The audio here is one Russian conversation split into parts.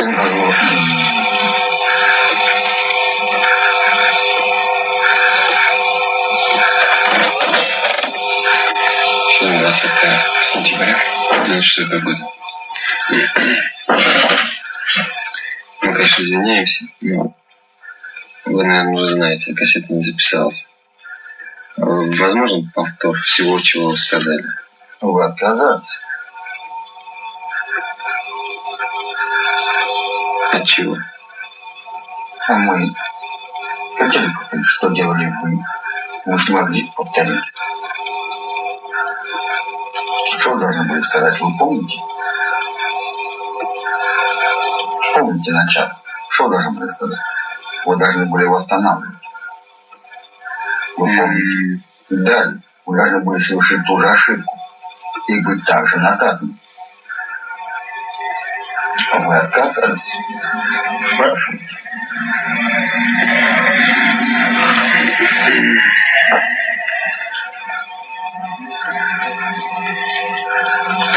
Сегодня 20 сентября. Ну что погода? Мы, конечно, извиняемся, но вы, наверное, уже знаете, кассета не записалась. Возможно повтор всего, чего вы сказали? Вы отказались. От чего? А мы хотели повторить, что делали вы. Вы смогли повторить. Что должны были сказать, вы помните? Помните начало. Что должны были сказать? Вы должны были восстанавливать. Вы помните? Далее. Вы должны были совершить ту же ошибку и быть также наказаны. Вы отказались? Спрашивайте.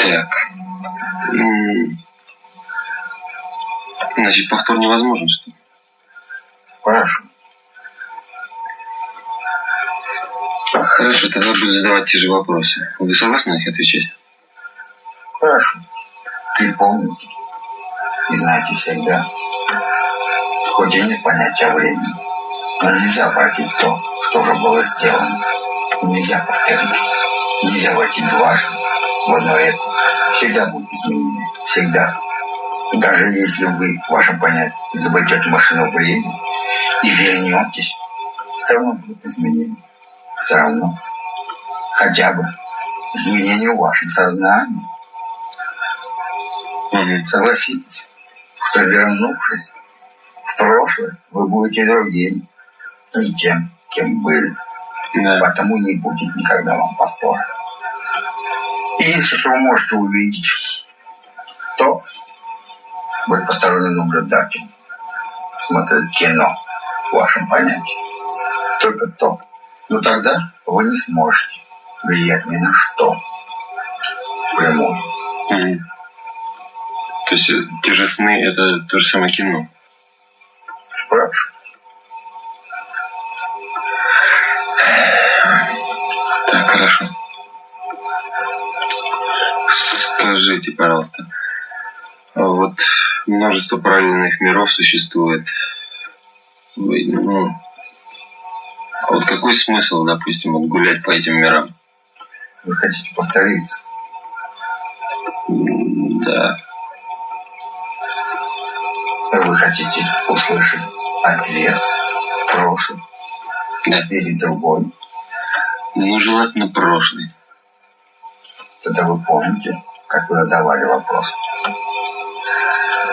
Так. Значит, повтор невозможен, что ли? Спрашивайте. Хорошо, тогда буду задавать те же вопросы. Вы согласны на них отвечать? Спрашивайте. И помните. И знаете всегда. Хоть и нет понятия времени, но нельзя обратить то, что уже было сделано. Нельзя повторить. Нельзя войти дважды в одну реку. Всегда будет изменение. Всегда. Даже если вы, в вашем понятии, изобретете машину времени и вернетесь, все равно будет изменение. Все равно. Хотя бы изменение в вашем сознании. Мгм. Согласитесь, что вернувшись в прошлое, вы будете другим, не тем, кем были. Да. Потому не будет никогда вам повтора. Единственное, что вы можете увидеть, то быть посторонним наблюдателем, смотреть кино в вашем понятии. Только то. Но тогда вы не сможете влиять ни на что прямую. Мгм. То есть э, те же сны это то же самое кино. Спрашиваю. Так, хорошо. Скажите, пожалуйста, а вот множество параллельных миров существует. Ну, а вот какой смысл, допустим, вот гулять по этим мирам? Вы хотите повториться? Да. Вы хотите услышать ответ прошлый Да. или другой? Ну, желательно прошлый. Тогда вы помните, как вы задавали вопрос.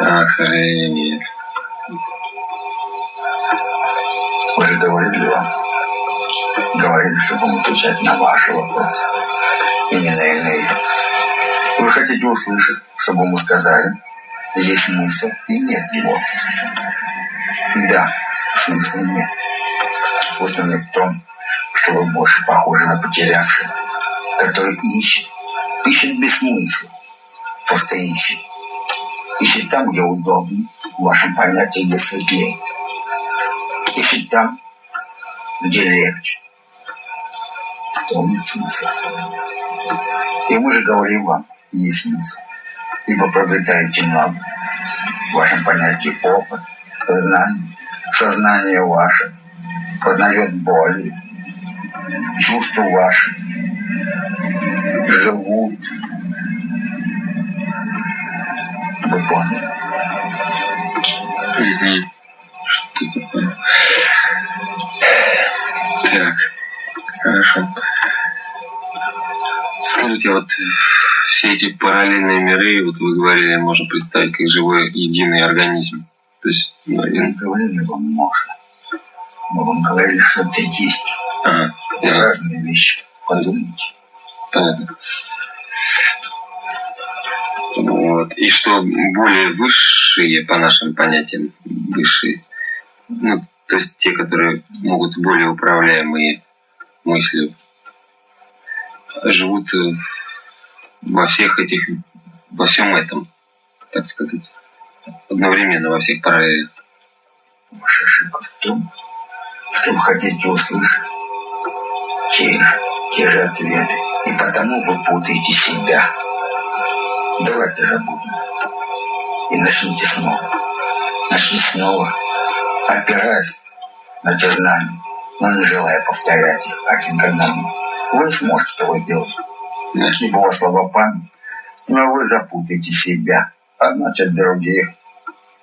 А, к сожалению, нет. Вы же говорили вам. Говорили, что будем отвечать на ваши вопросы. И не на иные. Вы хотите услышать, чтобы мы сказали, есть смысл и нет его. Да, смысла нет. Не в том, что вы больше похожи на потерявшего, который ищет, ищет без смысла, просто ищет. Ищет там, где удобно, в вашем понятии, где светлее. Ищет там, где легче. В том нет смысла. И мы же говорим вам, есть смысл. Ибо приобретаете много. В вашем понятии опыт, знание, сознание ваше познает боли, чувства ваши живут. Вы поняли? Мгм. Что такое? Так, хорошо. Скажите, вот э, все эти параллельные миры, вот вы говорили, можно представить как живой единый организм. То есть, ну, Мы не говорили вам можно. Мы вам говорили, что это есть. ага, Это да, разные вещи. Подумайте. понятно. Вот. И что более высшие, по нашим понятиям, высшие, ну, то есть те, которые могут более управляемые мыслью, живут э, во всех этих, во всем этом, так сказать. одновременно во всех параллелях. Ваша ошибка в том, что вы хотите услышать те же, те же ответы, и потому вы путаете себя. Давайте забудем и начните снова. Начните снова, опираясь на те знания, но не желая повторять их один к одному. Вы сможете этого сделать, вас слова память, но вы запутаете себя, а значит других.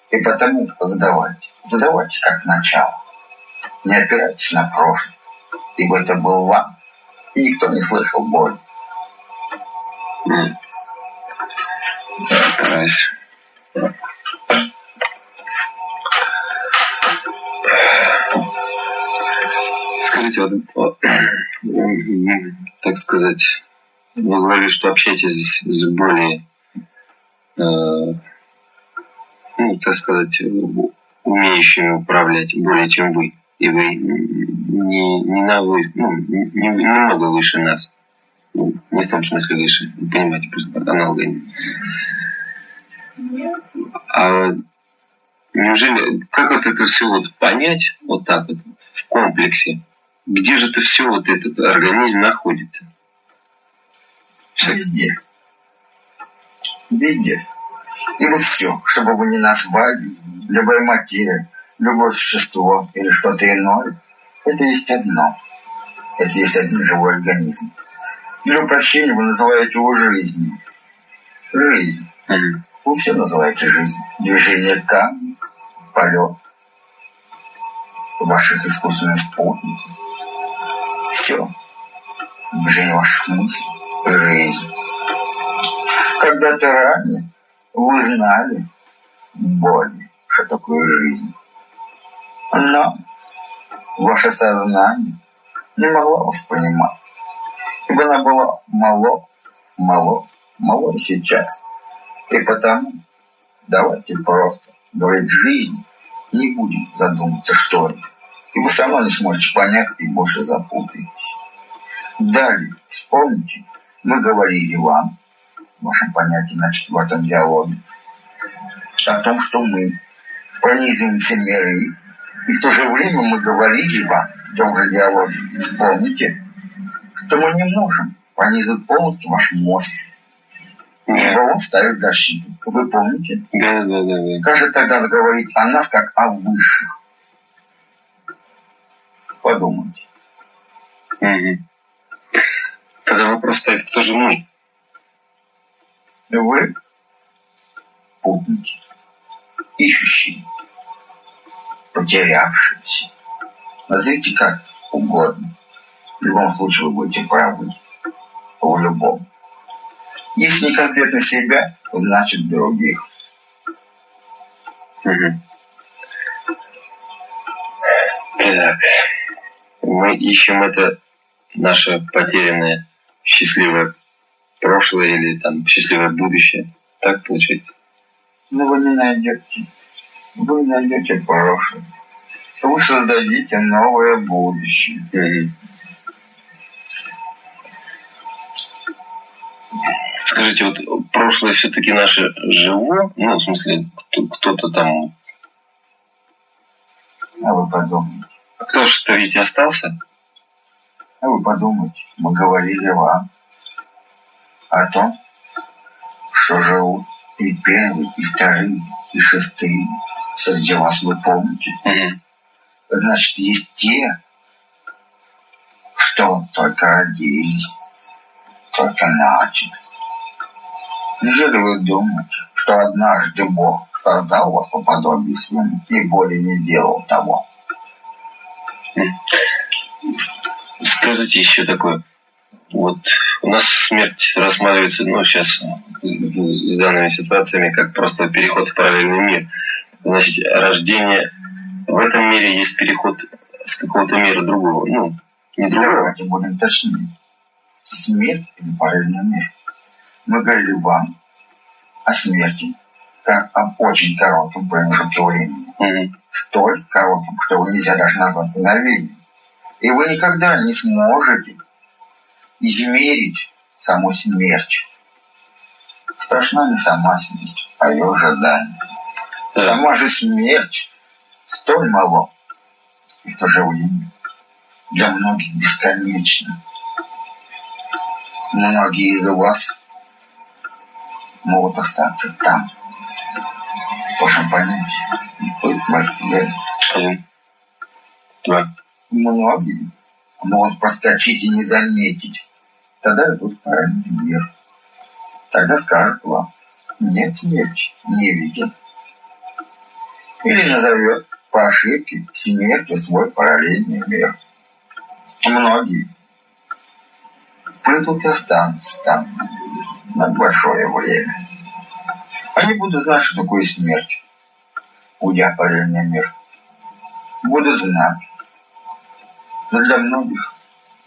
И потому задавайте, задавайте как начало. Не опирайтесь на прошлое, ибо это был вам, и никто не слышал боли. Mm. Стараюсь. Скажите, вот, так сказать, вы говорили, что общаетесь с более, э, ну, так сказать, умеющими управлять более, чем вы. И вы не, не, на вы, ну, не, немного выше нас. Ну, не в том смысле выше. Вы понимаете, просто аналога. А неужели, как вот это все вот понять, вот так вот, в комплексе, где же это все, вот этот организм находится? Везде. Везде. И вот все, чтобы вы не назвали, любая материя, любое существо или что-то иное, это есть одно. Это есть один живой организм. Для упрощения вы называете его жизнью. Жизнь. Mm-hmm. Вы все называете жизнь. Движение камня, полет ваших искусственных спутников. Все. Движение ваших мыслей. Жизнь. Когда-то ранее вы знали боль, что такое жизнь. Но ваше сознание не могло воспринимать. Ибо она была мало, мало, мало и сейчас. И потому давайте просто говорить жизнь не будем задумываться, что это. И вы сама не сможете понять и больше запутаетесь. Далее, вспомните, мы говорили вам, в вашем понятии на четвертом диалоге, о том, что мы пронизываем все миры, и в то же время мы говорили вам в том же диалоге, вспомните, что мы не можем пронизывать полностью ваш мозг, ибо он ставит защиту. Вы помните? Да, да, да. да. Как же тогда говорить о нас, как о высших? Подумайте. Угу. Тогда вопрос стоит, кто же мы? Вы путники, ищущие, потерявшиеся. Назовите как угодно. В любом случае вы будете правы. В любом. Если не конкретно себя, значит других. Угу. Так. Мы ищем это наше потерянное счастливое прошлое или там счастливое будущее. Так получается? Но вы не найдете. Вы найдете прошлое. Вы создадите новое будущее. Угу. Скажите, вот прошлое все-таки наше живое? Ну, в смысле, кто-то там... А вы подумайте. А кто же-то ведь остался? А вы подумайте, мы говорили вам о том, что живут и первые, и вторые, и шестые среди вас, вы помните? Значит, есть те, что только родились, только начали. Неужели вы думаете, что однажды Бог создал вас по подобию своему и более не делал того? Скажите еще такое. Вот у нас смерть рассматривается, ну, сейчас с данными ситуациями, как просто переход в параллельный мир. Значит, рождение в этом мире есть переход с какого-то мира другого. Ну, не другого. Давайте будем точнее. Смерть – это параллельный мир. Мы говорили вам о смерти, как об очень коротком промежутке времени. Угу. Столь коротком, что его нельзя даже назвать мгновением. И вы никогда не сможете измерить саму смерть. Страшна не сама смерть, а ее ожидание. Да. Сама же смерть столь мало, и в то же время для многих бесконечно. Многие из вас могут остаться там. В вашем понятии. Два. Многие могут проскочить и не заметить. Тогда идут параллельный мир. Тогда скажут вам, нет смерти, не видят. Или назовет по ошибке смертью свой параллельный мир. Многие придут и останутся там на большое время. Они будут знать, что такое смерть, уйдя в параллельный мир. Будут знать. Но для многих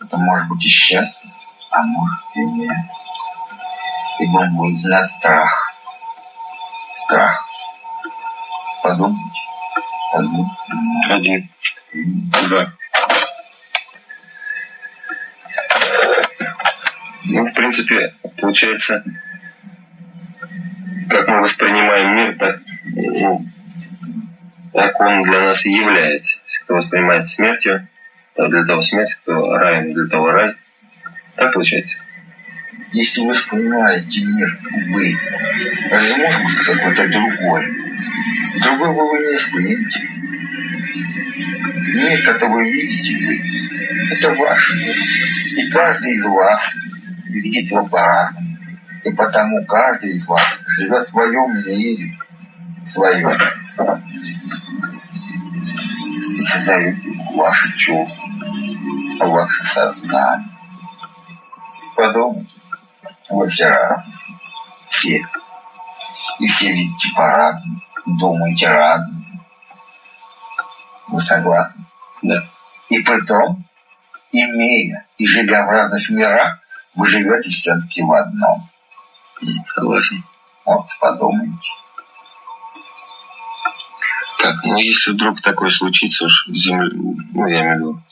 это может быть и счастье, а может и нет. Ибо будет знать страх. Страх. Подумайте. Подумайте. Один. Два. Ну, в принципе, получается, как мы воспринимаем мир, так, ну, так он для нас и является. Если кто воспринимает смертью, для того смерть, кто раем, для того рай. Так получается? Если вы вспоминаете мир вы, разве может быть какой-то другой? Другой вы не вспомните. Мир, который вы видите вы, это ваш мир. И каждый из вас видит его по-разному. И потому каждый из вас живет в своем мире, своем. И создает ваши чувства, ваше сознание. Подумайте, вы все разные. Все. И все видите по-разному, думаете разные. Вы согласны? Да. И потом, имея и живя в разных мирах, вы живете все-таки в одном. Согласен. Вот, подумайте. Так, ну если вдруг такое случится уж в земле, ну я имею в виду,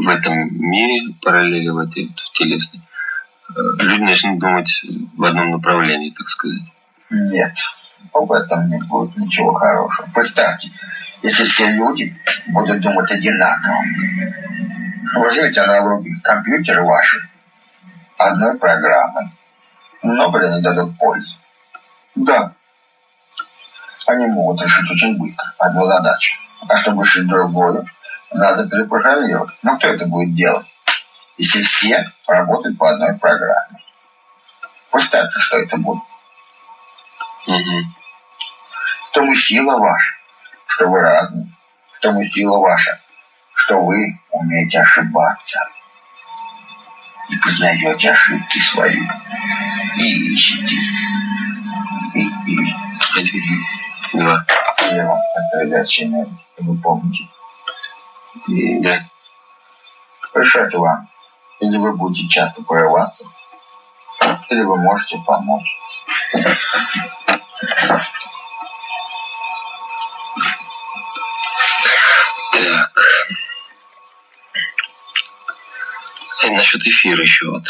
в этом мире, параллели в этой в телесной, э, люди начнут думать в одном направлении, так сказать. Нет, об этом не будет ничего хорошего. Представьте, если все люди будут думать одинаково. Возьмите аналогию компьютеры ваши одной программой. Много ли они дадут пользу? Да. Они могут решить очень быстро одну задачу. А чтобы решить другую, надо перепрограммировать. Но кто это будет делать, если все работают по одной программе? Представьте, что это будет. Угу. В том и сила ваша, что вы разные. В том и сила ваша, что вы умеете ошибаться и признаете ошибки свои, и ищете. И, и, Один, два. Вам передачи вы помните. Да. Решать вам. Или вы будете часто порываться, или вы можете помочь. Так. И насчет эфира еще вот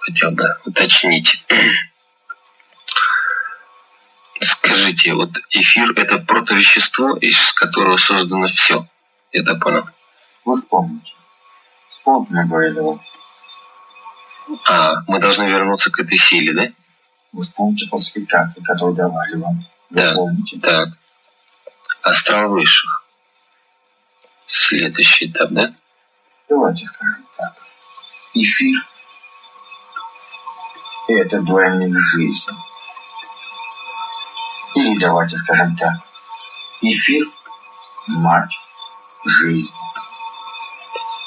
хотел бы уточнить. Скажите, вот эфир это протовещество, из которого создано все. Я так понял. Вы вспомните. Вспомните, говорили вам. А, мы должны вернуться к этой силе, да? Вы вспомните классификации, которые давали вам. Вы Да. помните? Так. Астрал высших. Следующий этап, да? Давайте скажем так. Эфир – это двойник жизни. Или давайте скажем так. Эфир – мать жизни.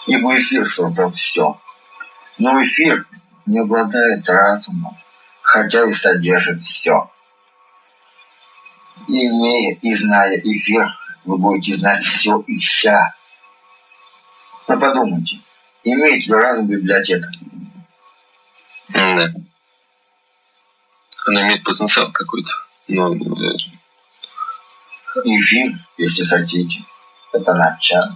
Ибо эфир создал все. Но эфир не обладает разумом, хотя и содержит все. Имея и зная эфир, вы будете знать все и вся. Но подумайте, имеет ли разум библиотека? Да. Она имеет потенциал какой-то. Но э, Эфир, если хотите, это начало.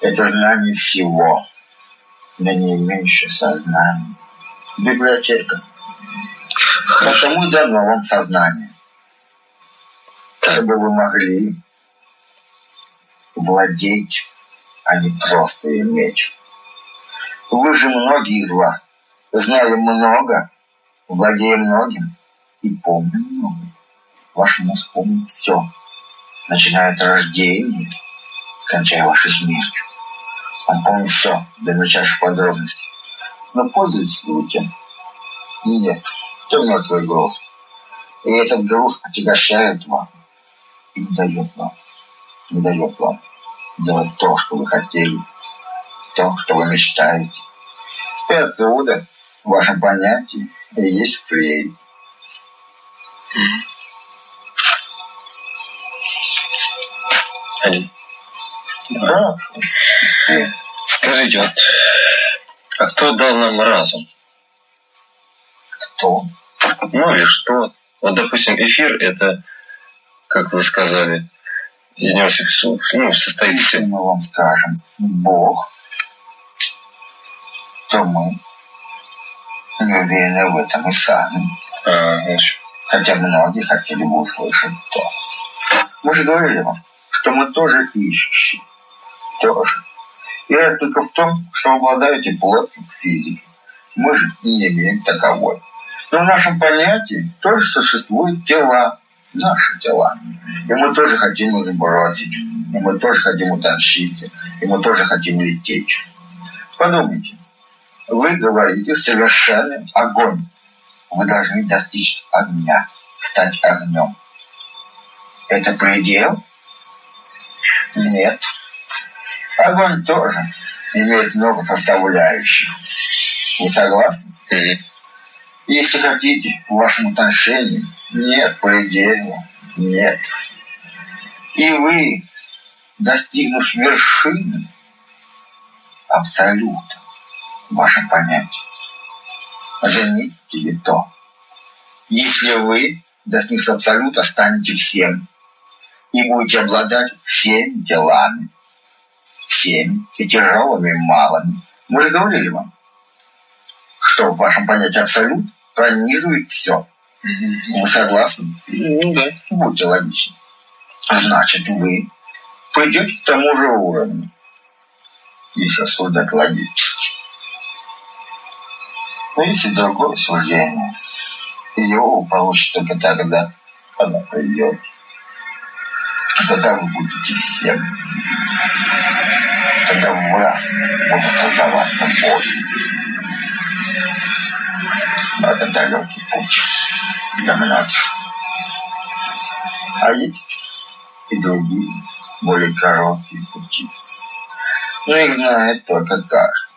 Это знание всего, но не имеющее сознания. Библиотека. Потому и дано вам сознание. чтобы вы могли владеть, а не просто иметь. Вы же многие из вас знали много, владея многим и помню много. Ваш мозг помнит все, начиная от рождения, кончая вашей смертью. Он помнит все до мельчайших подробностей. Но пользуетесь ли вы тем? Нет, это мертвый груз. И этот груз отягощает вам и не дает вам, не дает вам делать то, что вы хотели, то, что вы мечтаете. И отсюда в вашем понятии есть фрей. Да. Скажите, вот, а кто дал нам разум? Кто? Ну или что? Вот, допустим, эфир это, как вы сказали, из него ну, состоит все. Мы вам скажем, Бог, то мы не уверены в этом и сами. А, Хотя многие хотели бы услышать то. Мы же говорили вам, что мы тоже ищущие. Тоже. И раз только в том, что обладаете плотью физики. Мы же не имеем таковой. Но в нашем понятии тоже существуют тела, наши тела. И мы тоже хотим их сбросить. И мы тоже хотим утончиться. И мы тоже хотим лететь. Подумайте. Вы говорите совершенный огонь. Вы должны достичь огня, стать огнем. Это предел? Нет. Огонь тоже имеет много составляющих. Вы согласны? Mm-hmm. Если хотите, в вашем отношении нет предела, нет. И вы, достигнув вершины абсолюта, в вашем понятии, жените тебе то. Если вы, достигнув абсолюта, станете всем и будете обладать всеми делами, всеми, и тяжелыми, и малыми. Мы же говорили вам, что в вашем понятии абсолют пронизывает все. Вы согласны? Ну да. Будьте логичны. Значит, вы пойдете к тому же уровню, если судят логически. Но если другое суждение, его вы получите только тогда, когда придет. Тогда вы будете всем. Тогда в вас будут создаваться боль. Но это далекий путь для многих. А есть и другие, более короткие пути. Но их знает только каждый.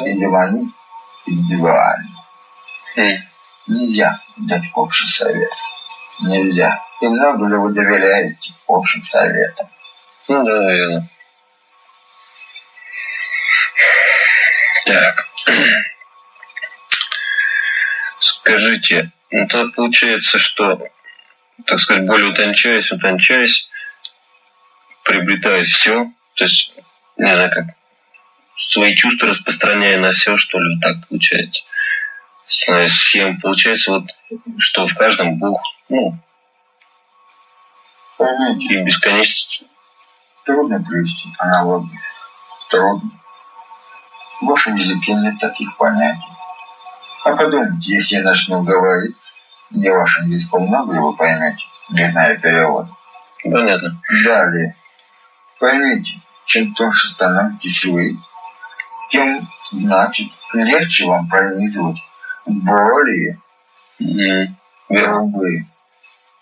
Или они индивидуальны. Mm. Нельзя дать общий совет. Нельзя. И много ли вы доверяете общим советам? Ну да, наверное. Так. Скажите, ну то получается, что, так сказать, более утончаясь, утончаясь, приобретая все, то есть, не знаю, как свои чувства распространяя на все, что ли, вот так получается. Становясь всем, получается, вот, что в каждом Бог, ну, Поймите, и бесконечность. трудно привести аналогию. Трудно. В вашем языке нет таких понятий. А подумайте, если я начну говорить, не вашим языком много ли вы поймете, не зная перевода. Понятно. Далее. Поймите, чем тоньше становитесь вы, тем, значит, легче вам пронизывать более Верно. грубые.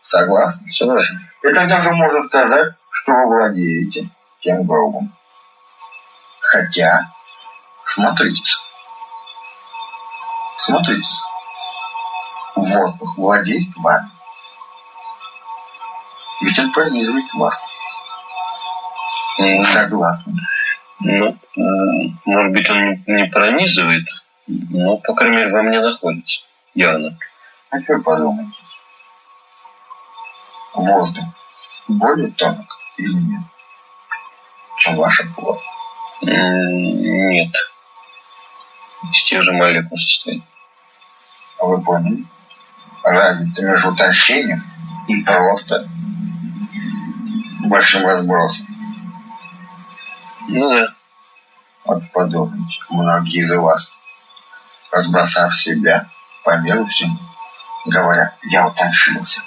Согласны? Согласен. И тогда же можно сказать, что вы владеете тем грубым. Хотя, смотритесь. Смотритесь. Воздух владеет вами. Ведь он пронизывает вас. М, Согласны? Ну, может быть, он не- пронизывает, но, по крайней мере, во мне находится. Явно. А теперь подумайте. Воздух более тонок или нет, чем ваша плоть? Нет. Из тех же молекул состоит. А вы поняли? Разница между утончением и просто большим разбросом. Ну да. Вот подумайте, многие из вас, разбросав себя по миру всему, говорят, я утончился.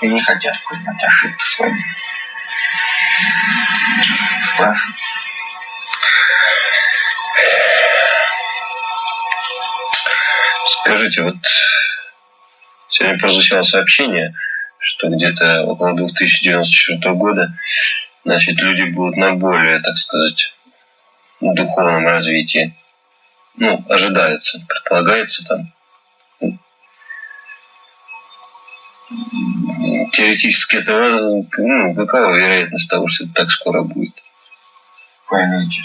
И не хотят признать ошибки свои. Спрашивают. Скажите, вот сегодня прозвучало сообщение, что где-то около 2094 года значит, люди будут на более, так сказать, духовном развитии. Ну, ожидается, предполагается там. Теоретически это, ну, какова вероятность того, что это так скоро будет? Поймите,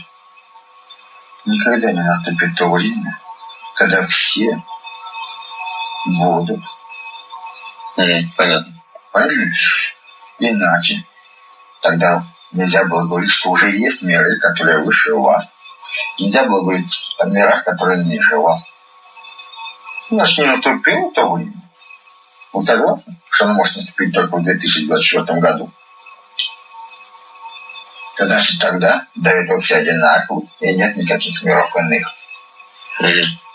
никогда не наступит то время, когда все будут. Mm, понятно. Поймите, иначе Тогда нельзя было говорить, что уже есть миры, которые выше вас. Нельзя было говорить о мирах, которые ниже вас. Значит, не наступило то время. Вы согласны, что оно может наступить только в 2024 году? Значит, тогда до этого все одинаковы, и нет никаких миров иных. Mm.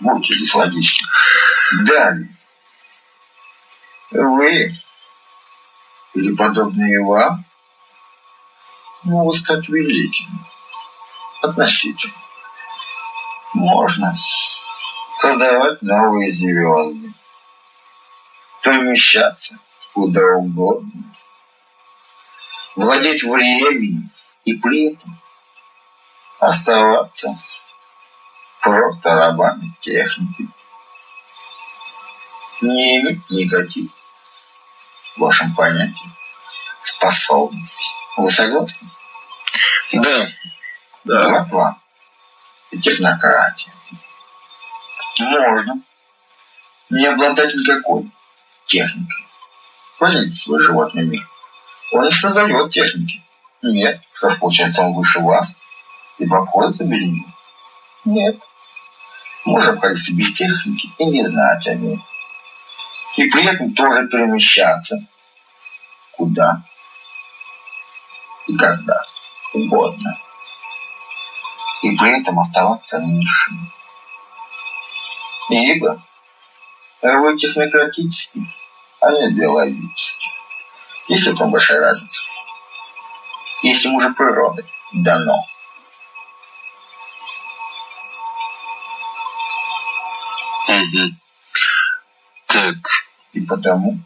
Будьте здесь логичны. Далее. Вы или подобные вам могут стать великими. Относительно. Можно создавать новые звезды, перемещаться куда угодно, владеть временем и при этом оставаться просто рабами техники. Не иметь никаких в вашем понятии способностей. Вы согласны? Да. Да. Вот вам. И технократия. Можно не обладать никакой техникой. Возьмите свой животный мир. Он не создает техники. Нет. Что ж, получается, он выше вас, ибо обходится без него? Нет. Можно обходиться без техники и не знать о ней. И при этом тоже перемещаться. Куда? и когда угодно. И при этом оставаться низшим. Ибо вы технократический, а не биологический. Есть в этом большая разница. Есть ему же природы дано. Угу. Так. И потому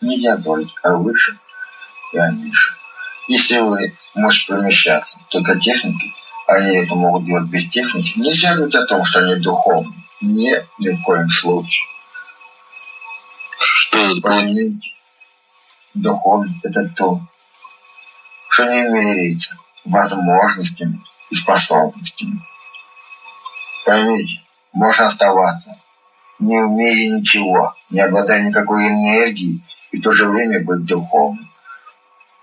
нельзя говорить о выше и о ниже. Если вы можете перемещаться только техникой, они это могут делать без техники, нельзя говорить о том, что они духовны. Нет, ни в коем случае. Что это? Поймите, духовность – это то, что не меряется возможностями и способностями. Поймите, можно оставаться, не умея ничего, не обладая никакой энергией и в то же время быть духовным.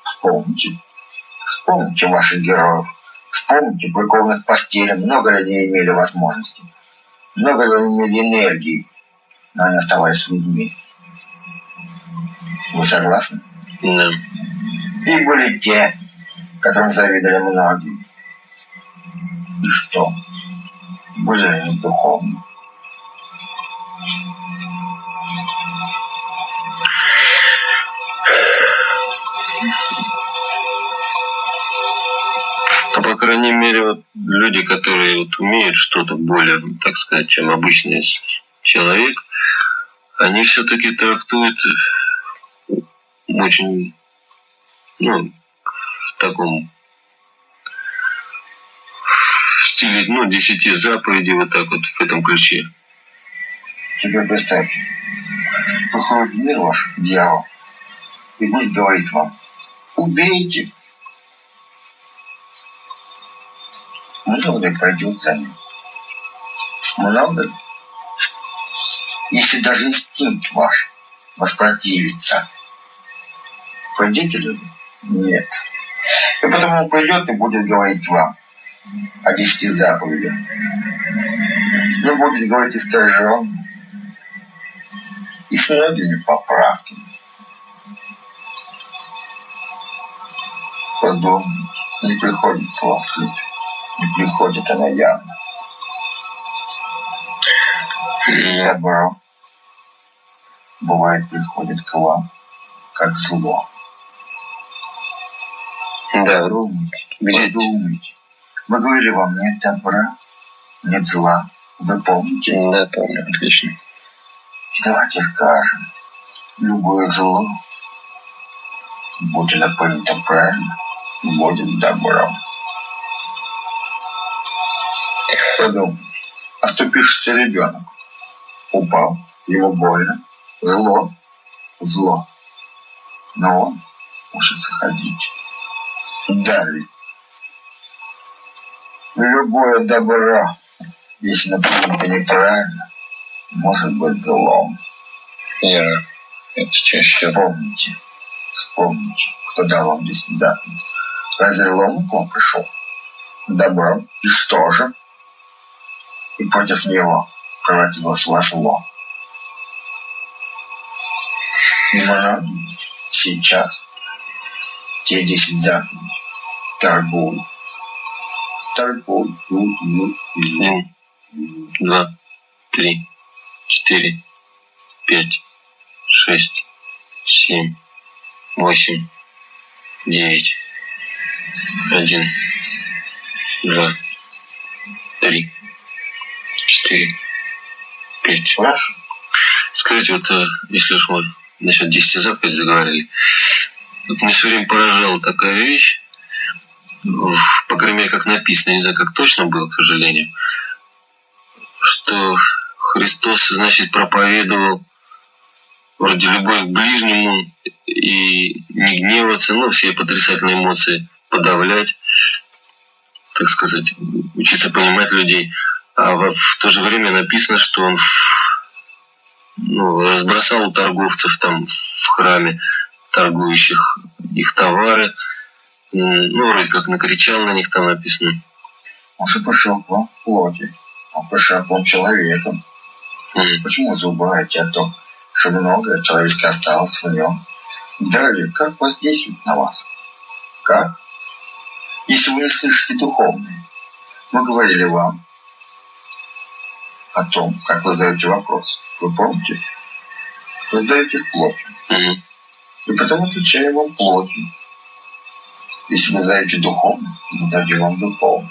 Вспомните. Вспомните ваших героев. Вспомните прикованных постели. Много ли они имели возможности. Много ли они имели энергии. Но они оставались людьми. Вы согласны? Да. И были те, которым завидовали многие. И что? Были они духовны. по крайней мере, вот люди, которые вот умеют что-то более, так сказать, чем обычный человек, они все-таки трактуют очень, ну, в таком стиле, ну, десяти заповедей, вот так вот в этом ключе. Теперь представьте, приходит мир ваш, дьявол, и будет говорить вам, убейте, ли пойдет за ним? Много ли? Если даже инстинкт ваш воспротивится, пойдете ли вы? Нет. И потому он придет и будет говорить вам о десяти заповедях. Но будет говорить искажен, и с многими поправками. Подумайте, не приходит слова скрыто, не приходит она явно. Добро бывает приходит к вам, как зло. Да. Подумайте, подумайте. Мы говорили вам, нет добра, нет зла. Вы помните? Да, помню, отлично. Давайте скажем, любое зло, будь оно понято правильно, будет добром. Подумайте, оступившийся ребенок упал, ему больно, зло, зло. Но он учится ходить. Далее. Любое добро, если например, неправильно, может быть злом. Верно. Это чаще. Вспомните, вспомните, кто дал вам десятидатный. Разве злом к вам пришел? Добро. И что же? И против него превратилось ваше зло. И многие сейчас те десять заповедей торгуют. Один, два, три, четыре, пять, шесть, семь, восемь, девять, один, два, три, четыре, пять. Хорошо. Скажите, вот э, если уж мы насчет 10 заповедей заговорили, вот меня все время поражала такая вещь, по крайней мере, как написано, не знаю, как точно было, к сожалению, что Христос, значит, проповедовал вроде любовь к ближнему и не гневаться, ну, все потрясательные эмоции подавлять, так сказать, учиться понимать людей. А во- в то же время написано, что он в- ну, разбросал торговцев там в храме торгующих их товары, ну, вроде как накричал на них, там написано. Он к вам в плоти. Он пришел к вам человеком. М, Почему забываете о том, что многое человеческое осталось в нем? Далее, как воздействует на вас? Как? Если вы не слышите духовное, мы говорили вам о том, как вы задаете вопрос. Вы помните? Вы задаете их плотью. м, И потом отвечаем вам плотью. Если вы знаете духовно, мы дадим вам духовно.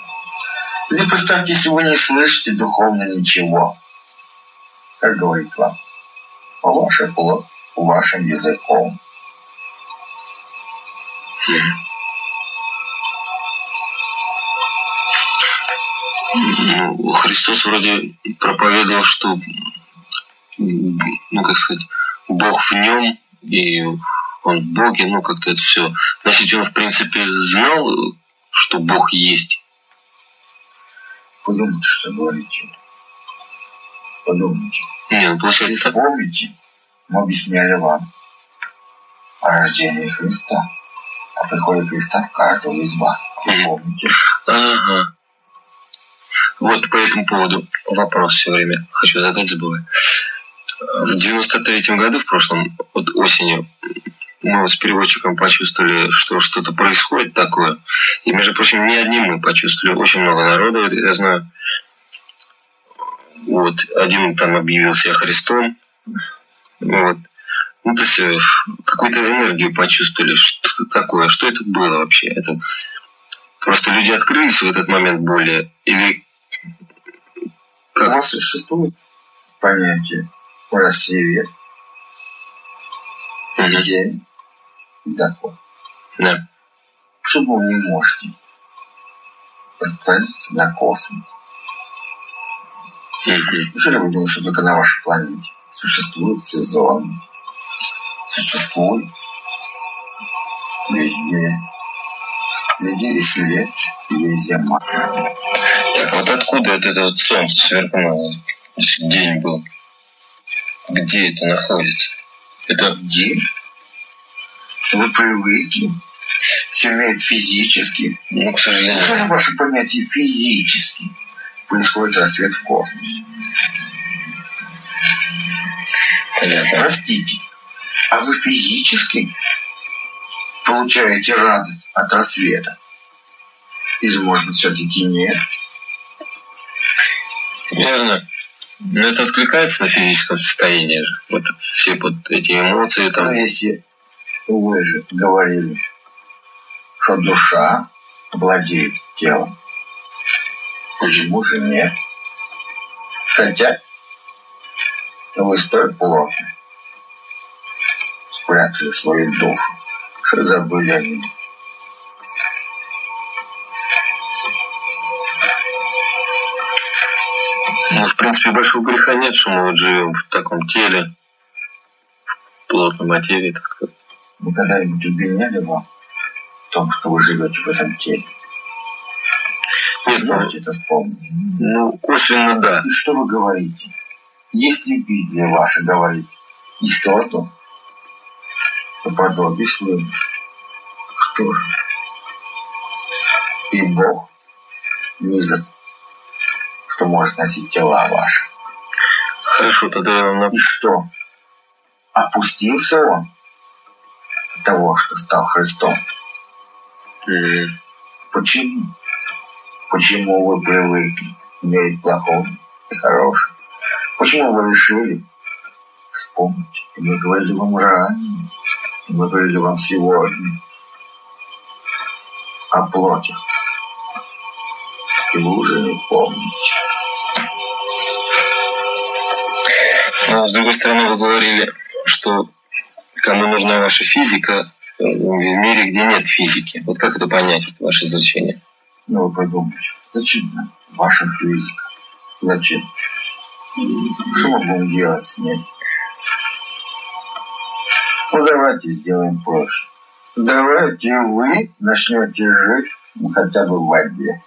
Или представьте, если вы не слышите духовно ничего. Как говорит вам? По вашей плоть, вашим языком. Ну, Христос вроде проповедовал, что, ну, как сказать, Бог в нем, и он Боге, ну, как-то это все. Значит, он, в принципе, знал, что Бог есть. Подумайте, что говорите. Подумайте. Не, ну, получается так. вспомните, мы объясняли вам о рождении Христа, о приходе Христа в каждого из вас. Вы помните? Ага. Вот по этому поводу вопрос все время хочу задать, забываю. В 93-м году, в прошлом, вот осенью, мы с переводчиком почувствовали, что что-то происходит такое. И, между прочим, не одни мы почувствовали, очень много народу, я знаю. Вот, один там объявил себя Христом. Вот. Ну, то есть, э, какую-то энергию почувствовали, что такое, что это было вообще. Это Просто люди открылись в этот момент более? Или У как? вас существует понятие рассвет, Мгм. день и закон. Да. Почему вы не можете распространиться на космос? Мгм. Неужели вы думаете, что только на вашей планете существует сезон? Существует везде. Везде есть свет и есть зима. Так вот откуда вот это вот солнце сверкнуло? День был. Где это находится? Это Где? Вы привыкли. Имеет физически. ну, к сожалению. Неужели ваше понятие физически происходит рассвет в космосе? Понятно. Простите, а вы физически получаете радость от рассвета? Или, может быть, все-таки нет? Верно. Но это откликается на физическом состоянии же. Вот все вот эти эмоции там. Но если вы же говорили, что душа владеет телом, почему же нет? Хотя вы столь плотно спрятали свою душу, что забыли о ней. Ну, в принципе, большого греха нет, что мы вот живем в таком теле, в плотной материи, так сказать. Вы когда-нибудь обвиняли вам в том, что вы живете в этом теле? Нет, ну, Можете это вспомнить? ну, косвенно да. И что вы говорите? Если Библия ваша говорит, и что то, то подобие своему. Что же? И Бог низок, что может носить тела ваши. Хорошо, тогда И что? Опустился он от того, что стал Христом. напомню. Почему? Почему вы привыкли мерить плохое и хорошее? Почему вы решили вспомнить? Мы говорили вам ранее, мы говорили вам сегодня о плоти. И вы уже не помните. С другой стороны, вы говорили, что кому нужна ваша физика э, в мире, где нет физики. Вот как это понять, вот ваше изречение? Ну, вы подумайте, зачем ваша физика? Зачем? Что мы будем делать с ней? Ну, давайте сделаем проще. Давайте вы начнете жить ну, хотя бы в воде,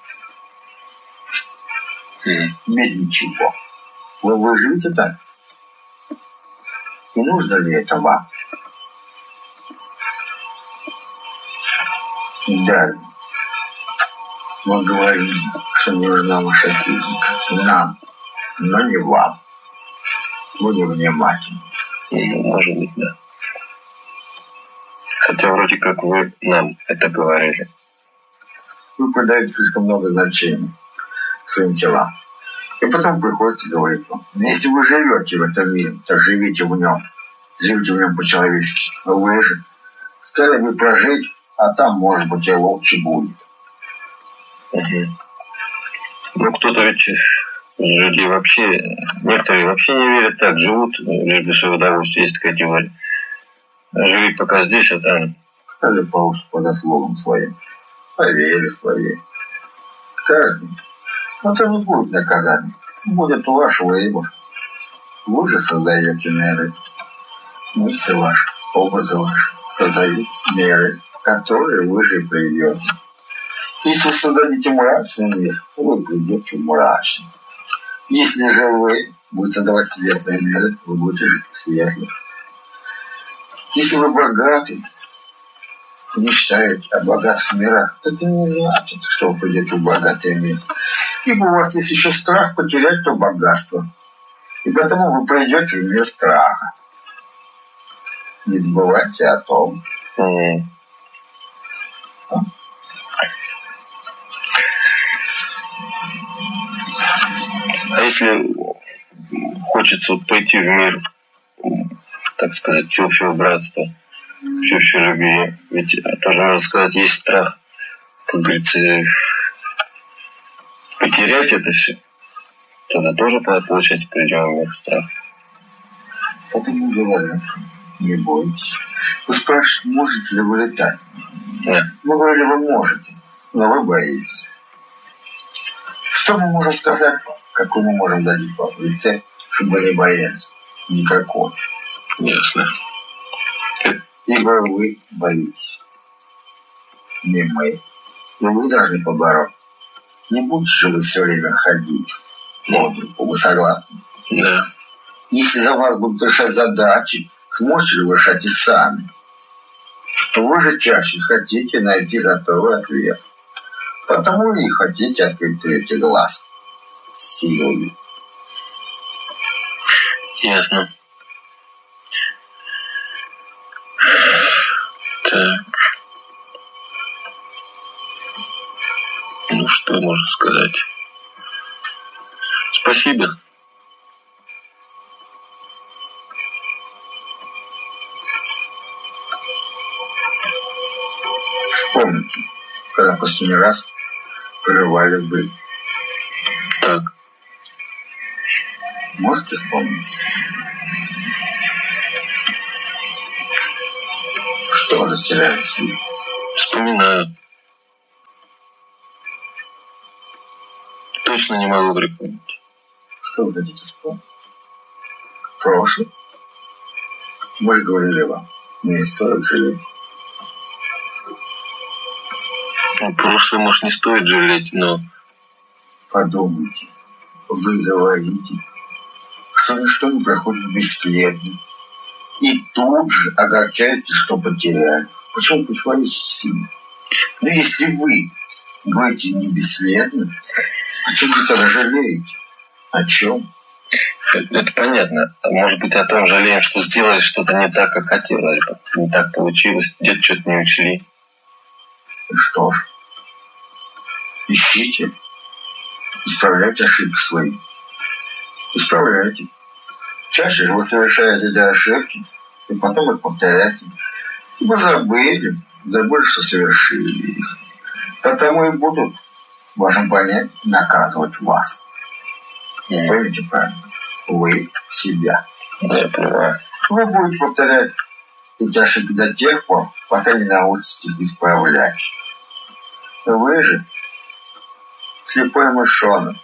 М. без ничего. Вы выживете так? Нужно ли это вам? Далее. Мы говорим, что не нужна ваша физика. Нам, но не вам. Будем внимательны. Ну, может быть, да. Хотя вроде как вы нам это говорили. Вы придаете слишком много значения своим телам. И потом приходится говорить вам, «Ну, если вы живете в этом мире, то живите в нем. Живите в нем по-человечески. Вы же стали бы прожить, а там, может быть, и лучше будет. Мгм. Ну, кто-то ведь из людей вообще, некоторые вообще не верят так, живут лишь для своего удовольствия. Есть такая теория. Живи пока здесь, а там Каждый получит по заслугам своим, по вере своей. Каждый. Но это не будет наказание. Будет ваш выбор. Вы же создаете меры. Мысли ваши, образы ваши создают меры, которые вы же придете. Если вы создадите мрачный мир, вы придете мрачный. Если же вы будете давать светлые меры, вы будете жить светлых. Если вы богаты, мечтаете о богатых мирах, это не значит, что вы придете в богатый мир. Ибо у вас есть еще страх потерять то богатство. И поэтому вы придете в мир страха. Не забывайте о том. А если хочется пойти в мир, так сказать, всеобщего братства, всеобщей любви, ведь тоже можно сказать, есть страх, как говорится, потерять это все, тогда тоже получается придем в мир страха. Поэтому говорят, не бойтесь. Вы спрашиваете, можете ли вы летать? Да. Мы говорили, вы можете, но вы боитесь. Что мы можем сказать? Какую мы можем дать вам рецепт, чтобы не боялись? Никакой. Ясно. Ибо вы боитесь. Не мы. И вы должны побороть. Не будете же вы все время ходить руку. Вы согласны? Да. Если за вас будут решать задачи, сможете ли вы решать их сами? Вы же чаще хотите найти готовый ответ. Потому и хотите открыть третий глаз силой. Ясно. Так. Что можно сказать? Спасибо. Вспомните, когда последний раз прерывали вы. Так. Можете вспомнить? Что растерялись? Вспоминаю. Точно не могу припомнить. Что вы хотите вспомнить? Прошлое? Мы же говорили вам, не стоит жалеть. Ну, прошлое, может, не стоит жалеть, но... Подумайте, вы говорите, что ничто не проходит бесследно. И тут же огорчаетесь, что потеряли. Почему похвалите сильно? Но если вы говорите не бесследно, о чем вы тогда жалеете? О чем? Это понятно. Может быть, о том жалеем, что сделали что-то не так, как хотелось бы. Не так получилось, где-то что-то не учли. И что ж? Ищите. Исправляйте ошибки свои. Исправляйте. Чаще же вы совершаете эти ошибки, и потом их повторяете. Вы забыли, забыли, что совершили их. Потому и будут, в вашем понятии, наказывать вас. Мгм. Поймите правильно. Вы себя. Да, я понимаю. Вы будете повторять эти ошибки до тех пор, пока не научитесь их исправлять. Вы же слепой мышонок,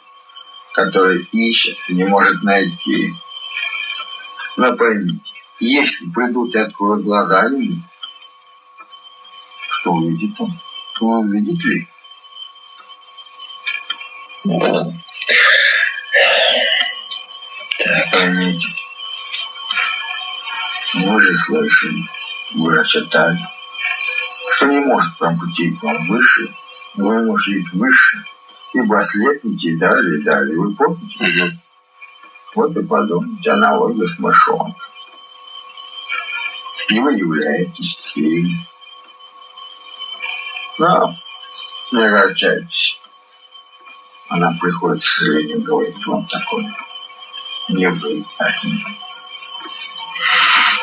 который ищет и не может найти. Но поймите, если придут и откроют глаза люди, что увидит он? Кто увидит ли? Да. Так, Поймите. Вы же слышали, вы же читали, что не может вам пути вам выше, но вы можете жить выше, ибо ослепнете и далее, и далее. Вы помните? мгм. Вот и подумайте, аналогия с мышом. И вы являетесь тенью. Но не огорчайтесь. Она приходит, к сожалению, говорит вам такое. Не вы одни.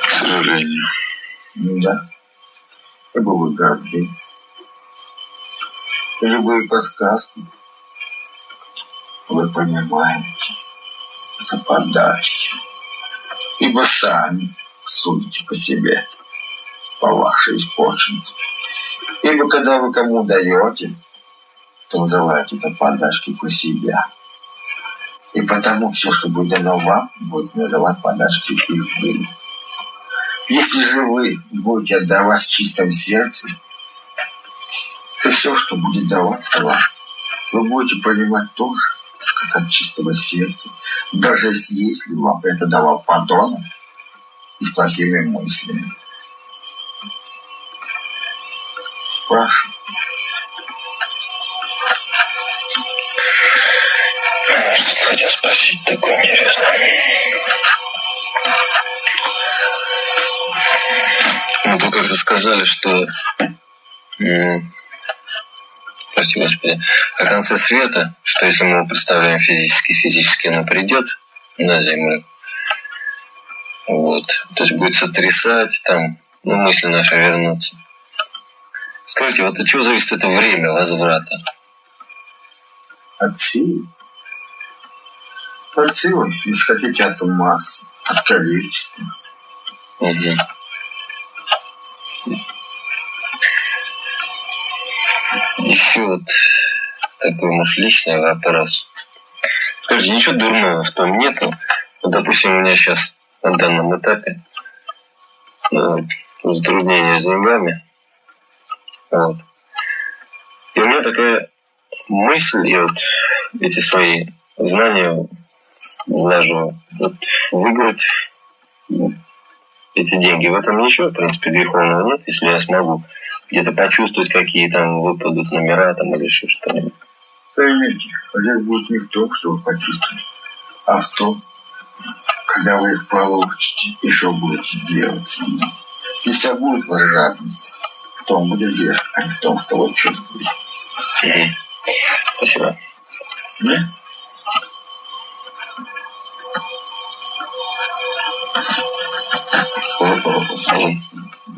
к сожалению. Да. Ибо вы горды. Любые подсказки вы понимаете за подачки. Ибо сами судите по себе, по вашей испорченности. Ибо когда вы кому даете, то это подачки по себя. И потому все, что будет дано вам, будет называть подачки и вы. Если же вы будете отдавать в чистом сердце, то все, что будет даваться вам, вы будете понимать тоже, как от чистого сердца. Даже если вам это давал подонок и с плохими мыслями. Спрашиваю. Хотел спросить такое интересное. Ну, вы как-то сказали, что... Прости, Господи. О конце света, что если мы представляем физически, физически оно придет на Землю. Вот. То есть будет сотрясать, там, ну, мысли наши вернутся. Скажите, вот от чего зависит это время возврата? От силы. Силы, если хотите, от массы, от количества. Мгм. Еще вот такой, может, личный вопрос. Скажите, ничего дурного в том нету? Вот, допустим, у меня сейчас на данном этапе ну, затруднения с деньгами. Вот. И у меня такая мысль, я вот эти свои знания вложу, вот, выиграть ну, эти деньги. В этом ничего, в принципе, греховного нет, если я смогу где-то почувствовать, какие там выпадут номера там или еще что-нибудь. Поймите, здесь будет не в том, что вы почувствовали, а в том, Когда вы их получите, и что будете делать с ними? Если будет ваша жадность, в том будет грех, а не в том, что вы чувствуете. Спасибо. Да?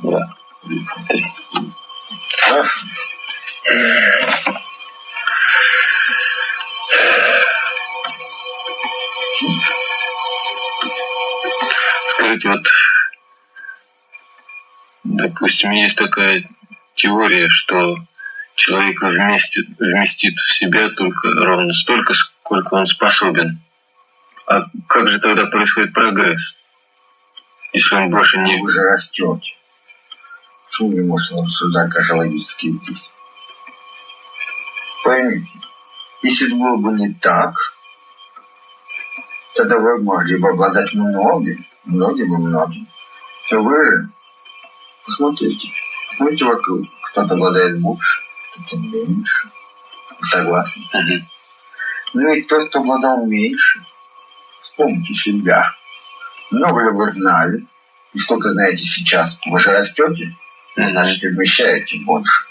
Да. Три. Хорошо. Скажите, вот, допустим, есть такая теория, что человек вместит, вместит в себя только ровно столько, сколько он способен. А как же тогда происходит прогресс? Если он больше не... Вы же растете. Почему не можно рассуждать даже логически здесь? Поймите, если это было бы не так, тогда вы могли бы обладать многим, многим и многим. То вы же, посмотрите, посмотрите вокруг. Кто-то обладает больше, кто-то меньше. Вы согласны? Ну и тот, кто обладал меньше, вспомните себя. Много ли вы знали? И сколько знаете сейчас? Вы же растете, Мгм. значит, и вмещаете больше.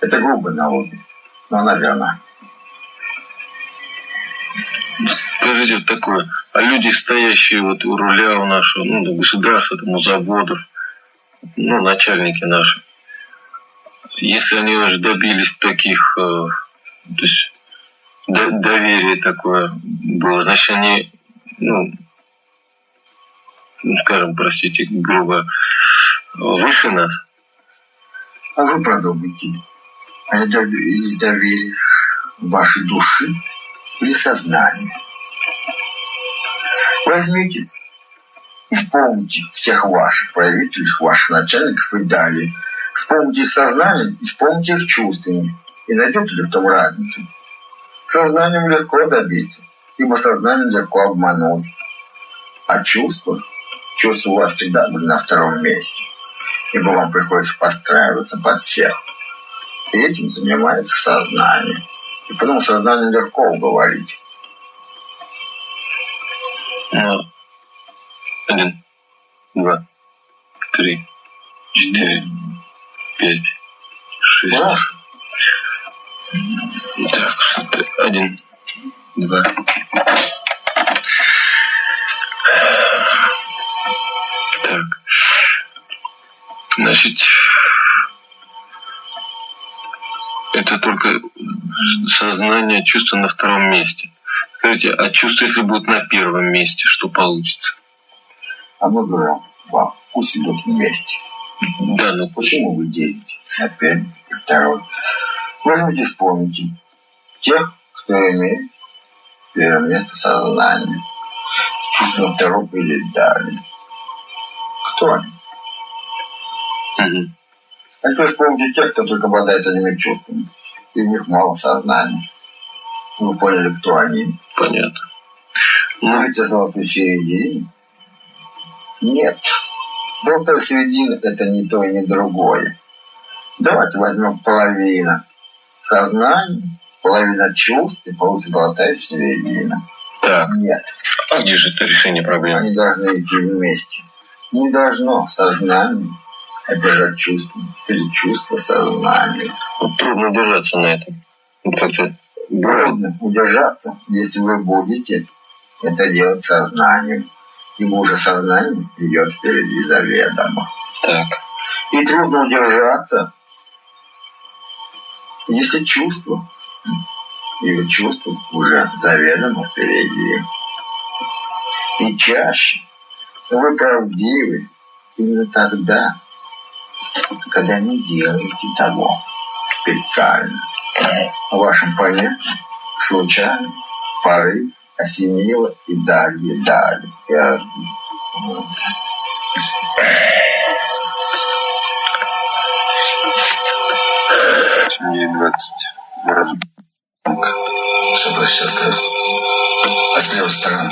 Это грубая налоги, но она верна. Скажите вот такое, а люди, стоящие вот у руля у нашего ну, государства, там, у заводов, ну, начальники наши, если они уже добились таких, э, то есть до- доверие такое было, значит, они, ну, ну, скажем, простите, грубо, выше нас. А вы продумайте. Они добились доверия вашей души или сознания. Возьмите и вспомните всех ваших правителей, ваших начальников и далее. Вспомните их сознанием и вспомните их чувствами. И найдете ли в том разницу? Сознанием легко добиться, ибо сознанием легко обмануть. А чувства? Чувства у вас всегда были на втором месте ибо вам приходится подстраиваться под всех. И этим занимается сознание. И потом сознание легко уговорить. Ну, один, два, три, четыре, пять, шесть. Хорошо. Так, один, два. Значит, это только сознание, чувство на втором месте. Скажите, а чувство, если будет на первом месте, что получится? Говорим вам, пусть идут вместе. Да, ну Почему вы делите на первый и второй? Возьмите, вспомните тех, кто имеет первое место сознания. Чувство на втором или далее. Кто они? Мгм. А теперь вспомните тех, кто только обладает одними чувствами. И у них мало сознания. Вы поняли, кто они? понятно. Но Ну, ведь о золотой середине? Нет. Золотая середина – это не то и не другое. Давайте возьмем половину сознания, половина чувств и получится золотая середина. так, Нет. а где же это решение проблемы? Они должны идти вместе. Не должно сознание обижать чувства или чувство сознания. Трудно держаться на этом. Как-то Трудно удержаться, если вы будете это делать сознанием. Ибо уже сознание идет впереди заведомо. Так. И трудно удержаться, если чувство, или чувство уже заведомо впереди. И чаще вы правдивы именно тогда, когда не делаете того специально. В вашем понятии случайно, порыв, осенило и далее, далее. Я Мне 20 раз. Что бы сейчас сказать? А с левой стороны?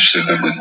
Что это будет?